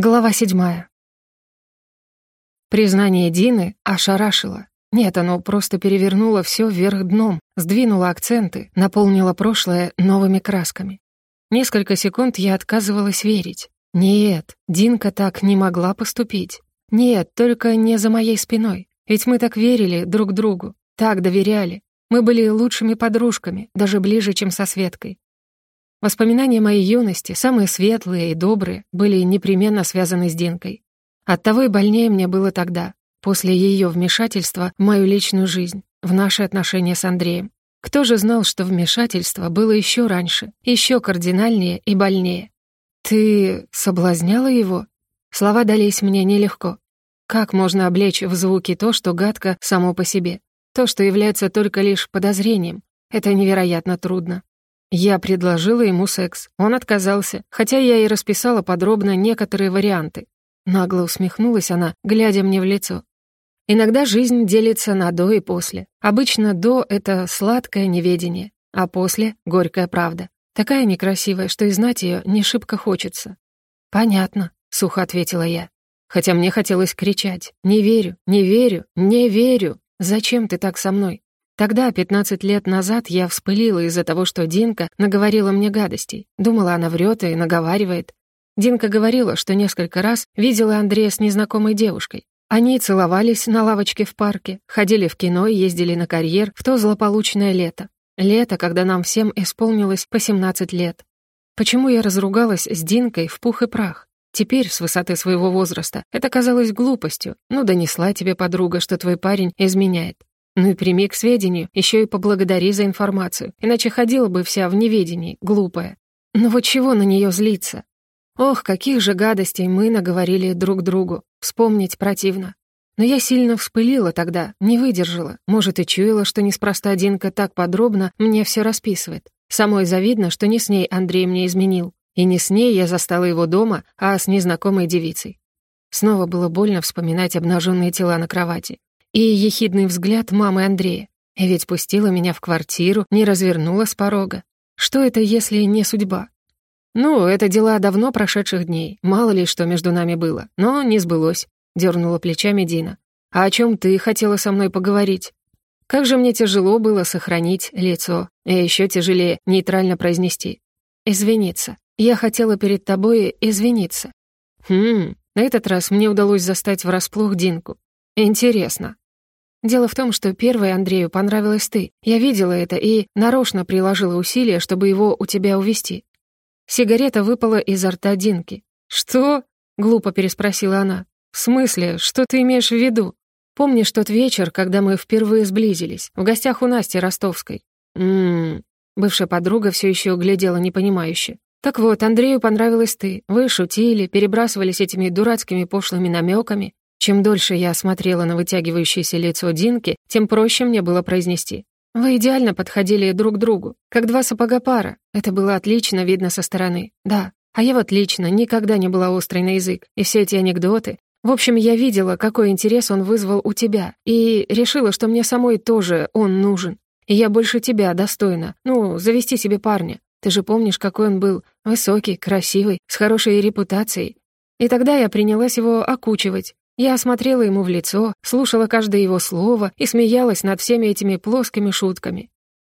Глава седьмая. Признание Дины ошарашило. Нет, оно просто перевернуло все вверх дном, сдвинуло акценты, наполнило прошлое новыми красками. Несколько секунд я отказывалась верить. Нет, Динка так не могла поступить. Нет, только не за моей спиной. Ведь мы так верили друг другу, так доверяли. Мы были лучшими подружками, даже ближе, чем со Светкой. Воспоминания моей юности, самые светлые и добрые, были непременно связаны с Динкой. Оттого и больнее мне было тогда, после ее вмешательства в мою личную жизнь, в наши отношения с Андреем. Кто же знал, что вмешательство было еще раньше, еще кардинальнее и больнее? «Ты соблазняла его?» Слова дались мне нелегко. Как можно облечь в звуки то, что гадко само по себе? То, что является только лишь подозрением. Это невероятно трудно. Я предложила ему секс. Он отказался, хотя я и расписала подробно некоторые варианты. Нагло усмехнулась она, глядя мне в лицо. Иногда жизнь делится на до и после. Обычно до — это сладкое неведение, а после — горькая правда. Такая некрасивая, что и знать ее не шибко хочется. «Понятно», — сухо ответила я. Хотя мне хотелось кричать «Не верю, не верю, не верю! Зачем ты так со мной? Тогда, 15 лет назад, я вспылила из-за того, что Динка наговорила мне гадостей. Думала, она врет и наговаривает. Динка говорила, что несколько раз видела Андрея с незнакомой девушкой. Они целовались на лавочке в парке, ходили в кино и ездили на карьер в то злополучное лето. Лето, когда нам всем исполнилось по 17 лет. Почему я разругалась с Динкой в пух и прах? Теперь, с высоты своего возраста, это казалось глупостью. Ну, донесла тебе подруга, что твой парень изменяет. Ну и прими к сведению, еще и поблагодари за информацию, иначе ходила бы вся в неведении, глупая. Но вот чего на нее злиться? Ох, каких же гадостей мы наговорили друг другу. Вспомнить противно. Но я сильно вспылила тогда, не выдержала. Может, и чуяла, что неспроста Динка так подробно мне все расписывает. Самой завидно, что не с ней Андрей мне изменил. И не с ней я застала его дома, а с незнакомой девицей. Снова было больно вспоминать обнаженные тела на кровати и ехидный взгляд мамы Андрея. Ведь пустила меня в квартиру, не развернула с порога. Что это, если не судьба? Ну, это дела давно прошедших дней. Мало ли, что между нами было. Но не сбылось, дернула плечами Дина. А о чем ты хотела со мной поговорить? Как же мне тяжело было сохранить лицо, и еще тяжелее нейтрально произнести. Извиниться. Я хотела перед тобой извиниться. Хм, на этот раз мне удалось застать врасплох Динку. Интересно. Дело в том, что первой Андрею понравилась ты. Я видела это и нарочно приложила усилия, чтобы его у тебя увести. Сигарета выпала изо рта Динки. «Что?» — глупо переспросила она. «В смысле? Что ты имеешь в виду? Помнишь тот вечер, когда мы впервые сблизились, в гостях у Насти Ростовской?» «Ммм...» Бывшая подруга все еще глядела непонимающе. «Так вот, Андрею понравилась ты. Вы шутили, перебрасывались этими дурацкими пошлыми намеками. Чем дольше я смотрела на вытягивающееся лицо Динки, тем проще мне было произнести. Вы идеально подходили друг к другу, как два сапога пара. Это было отлично видно со стороны. Да, а я вот лично никогда не была острой на язык, и все эти анекдоты. В общем, я видела, какой интерес он вызвал у тебя, и решила, что мне самой тоже он нужен. И я больше тебя достойна, ну, завести себе парня. Ты же помнишь, какой он был, высокий, красивый, с хорошей репутацией. И тогда я принялась его окучивать, я смотрела ему в лицо, слушала каждое его слово и смеялась над всеми этими плоскими шутками.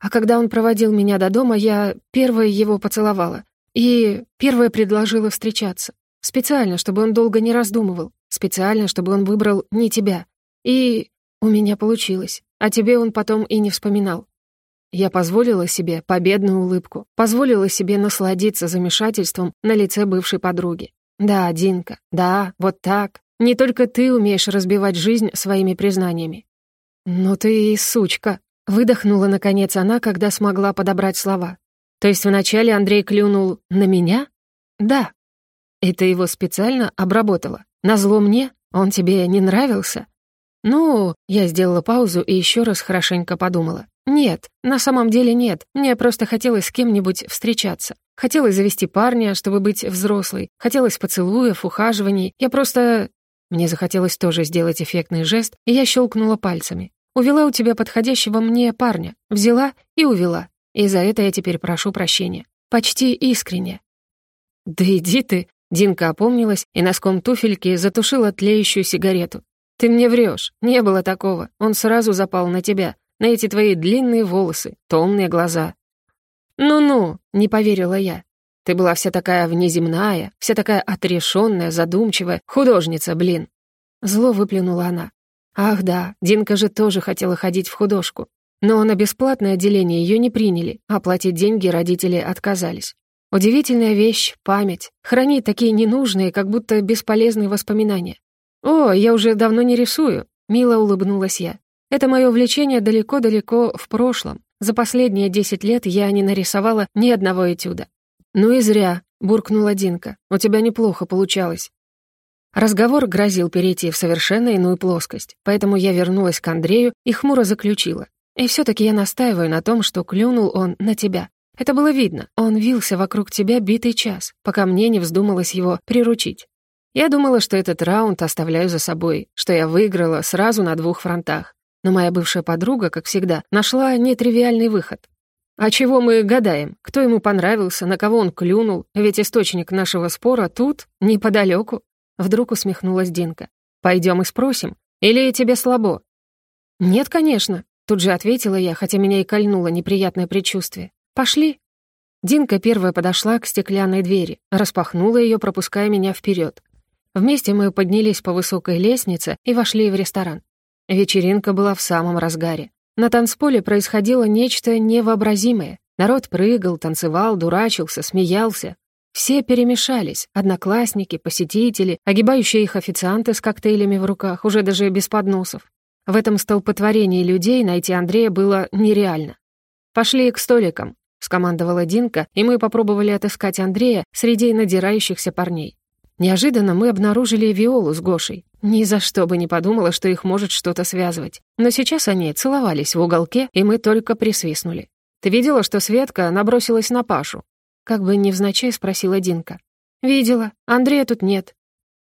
А когда он проводил меня до дома, я первая его поцеловала и первая предложила встречаться. Специально, чтобы он долго не раздумывал. Специально, чтобы он выбрал не тебя. И у меня получилось. А тебе он потом и не вспоминал. Я позволила себе победную улыбку, позволила себе насладиться замешательством на лице бывшей подруги. Да, Динка, да, вот так, не только ты умеешь разбивать жизнь своими признаниями». «Ну ты и сучка», — выдохнула наконец она, когда смогла подобрать слова. «То есть вначале Андрей клюнул на меня?» «Да». «И ты его специально обработала? Назло мне? Он тебе не нравился?» «Ну...» — я сделала паузу и еще раз хорошенько подумала. «Нет, на самом деле нет. Мне просто хотелось с кем-нибудь встречаться. Хотелось завести парня, чтобы быть взрослой. Хотелось поцелуев, ухаживаний. Я просто... Мне захотелось тоже сделать эффектный жест, и я щелкнула пальцами. «Увела у тебя подходящего мне парня. Взяла и увела. И за это я теперь прошу прощения. Почти искренне». «Да иди ты!» Динка опомнилась и носком туфельки затушила тлеющую сигарету. «Ты мне врешь, не было такого. Он сразу запал на тебя, на эти твои длинные волосы, томные глаза». «Ну-ну», — не поверила я. «Ты была вся такая внеземная, вся такая отрешенная, задумчивая, художница, блин». Зло выплюнула она. «Ах да, Динка же тоже хотела ходить в художку. Но на бесплатное отделение ее не приняли, а платить деньги родители отказались. Удивительная вещь — память. Хранить такие ненужные, как будто бесполезные воспоминания. «О, я уже давно не рисую», — мило улыбнулась я. «Это мое увлечение далеко-далеко в прошлом. За последние десять лет я не нарисовала ни одного этюда». «Ну и зря», — буркнула Динка. «У тебя неплохо получалось». Разговор грозил перейти в совершенно иную плоскость, поэтому я вернулась к Андрею и хмуро заключила. «И все таки я настаиваю на том, что клюнул он на тебя. Это было видно. Он вился вокруг тебя битый час, пока мне не вздумалось его приручить. Я думала, что этот раунд оставляю за собой, что я выиграла сразу на двух фронтах. Но моя бывшая подруга, как всегда, нашла нетривиальный выход. А чего мы гадаем? Кто ему понравился, на кого он клюнул? Ведь источник нашего спора тут, неподалеку. Вдруг усмехнулась Динка. Пойдем и спросим. Или тебе слабо? Нет, конечно. Тут же ответила я, хотя меня и кольнуло неприятное предчувствие. «Пошли». Динка первая подошла к стеклянной двери, распахнула ее, пропуская меня вперед. Вместе мы поднялись по высокой лестнице и вошли в ресторан. Вечеринка была в самом разгаре. На танцполе происходило нечто невообразимое. Народ прыгал, танцевал, дурачился, смеялся. Все перемешались — одноклассники, посетители, огибающие их официанты с коктейлями в руках, уже даже без подносов. В этом столпотворении людей найти Андрея было нереально. «Пошли к столикам», скомандовала Динка, и мы попробовали отыскать Андрея среди надирающихся парней. Неожиданно мы обнаружили Виолу с Гошей. Ни за что бы не подумала, что их может что-то связывать. Но сейчас они целовались в уголке, и мы только присвистнули. «Ты видела, что Светка набросилась на Пашу?» Как бы невзначай спросила Динка. «Видела. Андрея тут нет».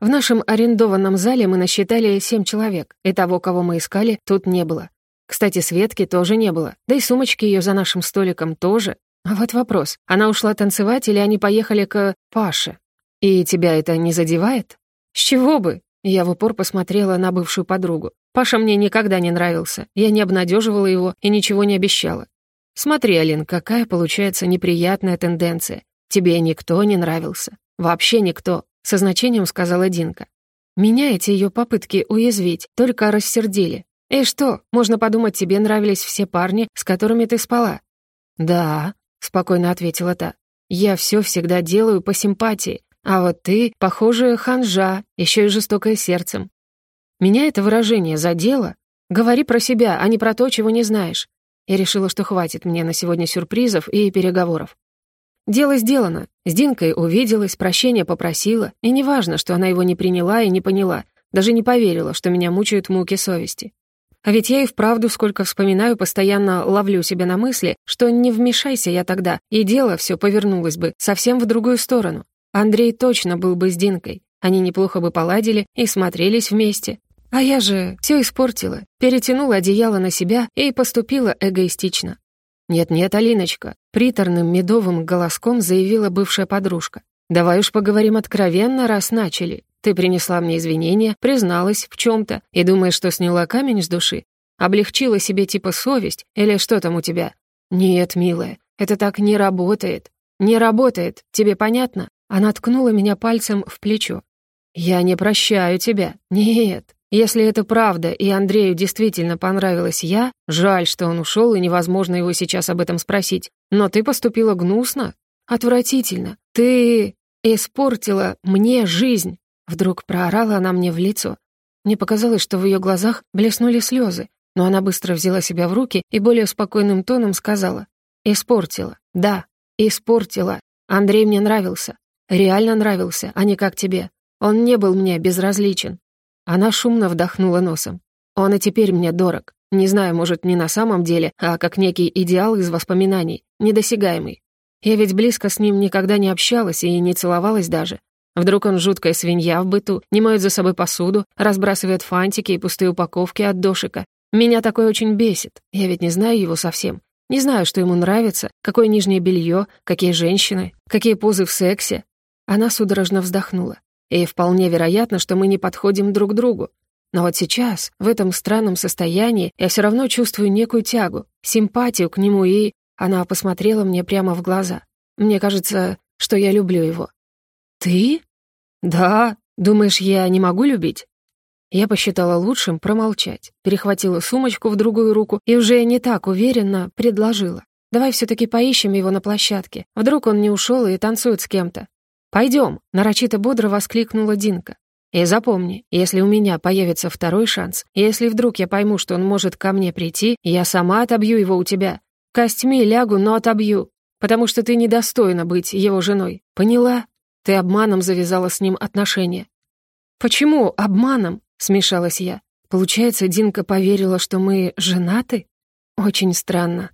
В нашем арендованном зале мы насчитали семь человек, и того, кого мы искали, тут не было. Кстати, Светки тоже не было, да и сумочки ее за нашим столиком тоже. А вот вопрос, она ушла танцевать или они поехали к Паше? И тебя это не задевает? С чего бы? Я в упор посмотрела на бывшую подругу. Паша мне никогда не нравился, я не обнадеживала его и ничего не обещала. Смотри, Алин, какая получается неприятная тенденция. Тебе никто не нравился. Вообще никто, со значением сказала Динка. Меня эти ее попытки уязвить только рассердили. «И что, можно подумать, тебе нравились все парни, с которыми ты спала?» «Да», — спокойно ответила та. «Я все всегда делаю по симпатии, а вот ты, похоже, ханжа, еще и жестокая сердцем. Меня это выражение задело? Говори про себя, а не про то, чего не знаешь». Я решила, что хватит мне на сегодня сюрпризов и переговоров. Дело сделано. С Динкой увиделась, прощения попросила, и неважно, что она его не приняла и не поняла, даже не поверила, что меня мучают муки совести. А ведь я и вправду, сколько вспоминаю, постоянно ловлю себя на мысли, что не вмешайся я тогда, и дело все повернулось бы совсем в другую сторону. Андрей точно был бы с Динкой. Они неплохо бы поладили и смотрелись вместе. А я же все испортила, перетянула одеяло на себя и поступила эгоистично. «Нет-нет, Алиночка», — приторным медовым голоском заявила бывшая подружка. «Давай уж поговорим откровенно, раз начали. Ты принесла мне извинения, призналась в чем-то и думаешь, что сняла камень с души? Облегчила себе типа совесть или что там у тебя? Нет, милая, это так не работает. Не работает, тебе понятно? Она ткнула меня пальцем в плечо. Я не прощаю тебя. Нет. Если это правда, и Андрею действительно понравилась я, жаль, что он ушел, и невозможно его сейчас об этом спросить. Но ты поступила гнусно, отвратительно. Ты испортила мне жизнь. Вдруг проорала она мне в лицо. Мне показалось, что в ее глазах блеснули слезы, но она быстро взяла себя в руки и более спокойным тоном сказала. «Испортила. Да, испортила. Андрей мне нравился. Реально нравился, а не как тебе. Он не был мне безразличен». Она шумно вдохнула носом. «Он и теперь мне дорог. Не знаю, может, не на самом деле, а как некий идеал из воспоминаний, недосягаемый. Я ведь близко с ним никогда не общалась и не целовалась даже. Вдруг он жуткая свинья в быту, не моет за собой посуду, разбрасывает фантики и пустые упаковки от дошика. Меня такое очень бесит. Я ведь не знаю его совсем. Не знаю, что ему нравится, какое нижнее белье, какие женщины, какие позы в сексе. Она судорожно вздохнула. И вполне вероятно, что мы не подходим друг другу. Но вот сейчас, в этом странном состоянии, я все равно чувствую некую тягу, симпатию к нему, и она посмотрела мне прямо в глаза. Мне кажется, что я люблю его. «Ты?» «Да. Думаешь, я не могу любить?» Я посчитала лучшим промолчать, перехватила сумочку в другую руку и уже не так уверенно предложила. «Давай все таки поищем его на площадке. Вдруг он не ушел и танцует с кем-то». «Пойдем», — нарочито бодро воскликнула Динка. И запомни, если у меня появится второй шанс, если вдруг я пойму, что он может ко мне прийти, я сама отобью его у тебя. Костьми лягу, но отобью, потому что ты недостойна быть его женой. Поняла? Ты обманом завязала с ним отношения». «Почему обманом?» — смешалась я. «Получается, Динка поверила, что мы женаты? Очень странно.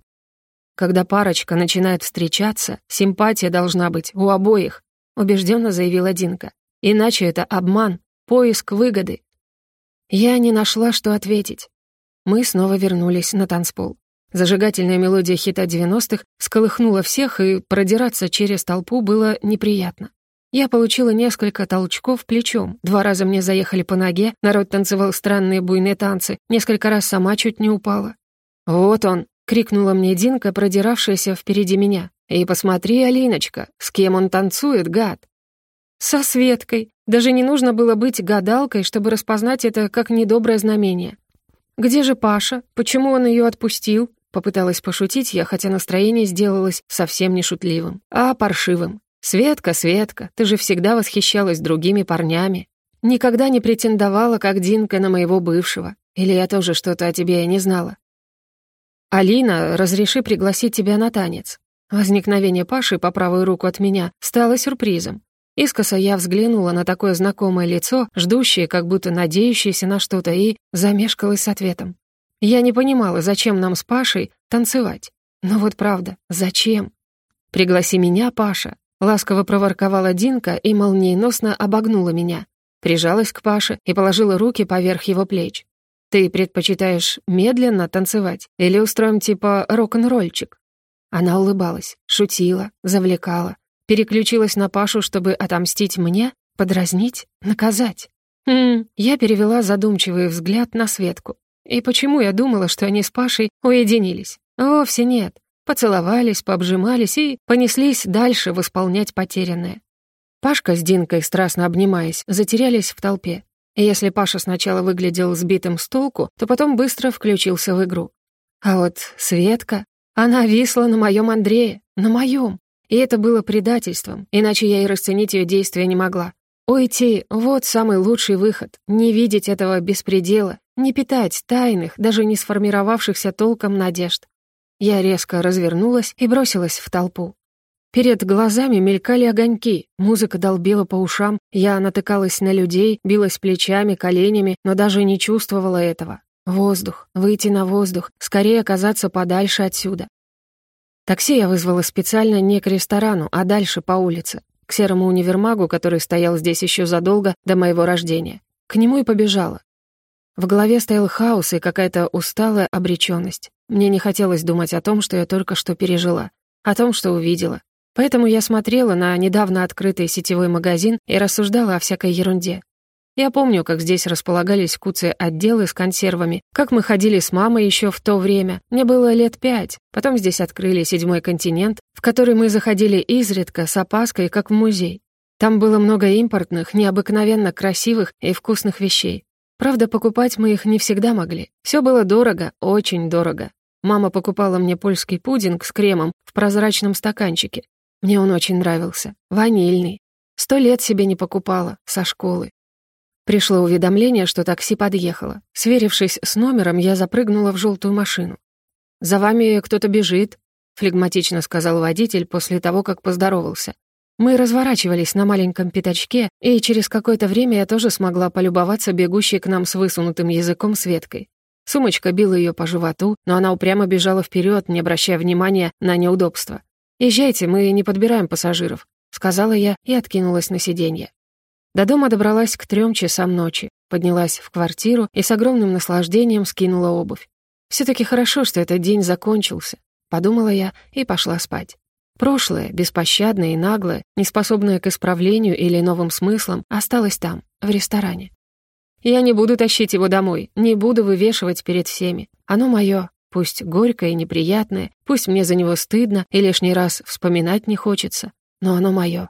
Когда парочка начинает встречаться, симпатия должна быть у обоих», — убежденно заявила Динка. «Иначе это обман, Поиск выгоды. Я не нашла, что ответить. Мы снова вернулись на танцпол. Зажигательная мелодия хита 90-х сколыхнула всех, и продираться через толпу было неприятно. Я получила несколько толчков плечом, два раза мне заехали по ноге, народ танцевал странные буйные танцы, несколько раз сама чуть не упала. «Вот он!» — крикнула мне Динка, продиравшаяся впереди меня. «И посмотри, Алиночка, с кем он танцует, гад!» «Со Светкой!» Даже не нужно было быть гадалкой, чтобы распознать это как недоброе знамение. «Где же Паша? Почему он ее отпустил?» Попыталась пошутить я, хотя настроение сделалось совсем не шутливым, а паршивым. «Светка, Светка, ты же всегда восхищалась другими парнями. Никогда не претендовала, как Динка, на моего бывшего. Или я тоже что-то о тебе не знала?» «Алина, разреши пригласить тебя на танец». Возникновение Паши по правую руку от меня стало сюрпризом. Искоса я взглянула на такое знакомое лицо, ждущее, как будто надеющееся на что-то, и замешкалась с ответом. Я не понимала, зачем нам с Пашей танцевать. Но вот правда, зачем? «Пригласи меня, Паша», — ласково проворковала Динка и молниеносно обогнула меня. Прижалась к Паше и положила руки поверх его плеч. «Ты предпочитаешь медленно танцевать или устроим типа рок-н-ролльчик?» Она улыбалась, шутила, завлекала, Переключилась на Пашу, чтобы отомстить мне, подразнить, наказать. Хм, я перевела задумчивый взгляд на Светку. И почему я думала, что они с Пашей уединились? Вовсе нет. Поцеловались, пообжимались и понеслись дальше восполнять потерянное. Пашка с Динкой, страстно обнимаясь, затерялись в толпе. И если Паша сначала выглядел сбитым с толку, то потом быстро включился в игру. А вот Светка, она висла на моем Андрее, на моем. И это было предательством, иначе я и расценить ее действия не могла. Уйти — вот самый лучший выход. Не видеть этого беспредела, не питать тайных, даже не сформировавшихся толком надежд. Я резко развернулась и бросилась в толпу. Перед глазами мелькали огоньки, музыка долбила по ушам, я натыкалась на людей, билась плечами, коленями, но даже не чувствовала этого. Воздух, выйти на воздух, скорее оказаться подальше отсюда. Такси я вызвала специально не к ресторану, а дальше по улице, к серому универмагу, который стоял здесь еще задолго до моего рождения. К нему и побежала. В голове стоял хаос и какая-то усталая обреченность. Мне не хотелось думать о том, что я только что пережила, о том, что увидела. Поэтому я смотрела на недавно открытый сетевой магазин и рассуждала о всякой ерунде. Я помню, как здесь располагались куцы-отделы с консервами, как мы ходили с мамой еще в то время. Мне было лет пять. Потом здесь открыли седьмой континент, в который мы заходили изредка, с опаской, как в музей. Там было много импортных, необыкновенно красивых и вкусных вещей. Правда, покупать мы их не всегда могли. Все было дорого, очень дорого. Мама покупала мне польский пудинг с кремом в прозрачном стаканчике. Мне он очень нравился. Ванильный. Сто лет себе не покупала, со школы. Пришло уведомление, что такси подъехало. Сверившись с номером, я запрыгнула в желтую машину. «За вами кто-то бежит», — флегматично сказал водитель после того, как поздоровался. Мы разворачивались на маленьком пятачке, и через какое-то время я тоже смогла полюбоваться бегущей к нам с высунутым языком Светкой. Сумочка била ее по животу, но она упрямо бежала вперед, не обращая внимания на неудобства. «Езжайте, мы не подбираем пассажиров», — сказала я и откинулась на сиденье. До дома добралась к трем часам ночи, поднялась в квартиру и с огромным наслаждением скинула обувь. все таки хорошо, что этот день закончился», — подумала я и пошла спать. Прошлое, беспощадное и наглое, неспособное к исправлению или новым смыслам, осталось там, в ресторане. Я не буду тащить его домой, не буду вывешивать перед всеми. Оно мое, пусть горькое и неприятное, пусть мне за него стыдно и лишний раз вспоминать не хочется, но оно мое.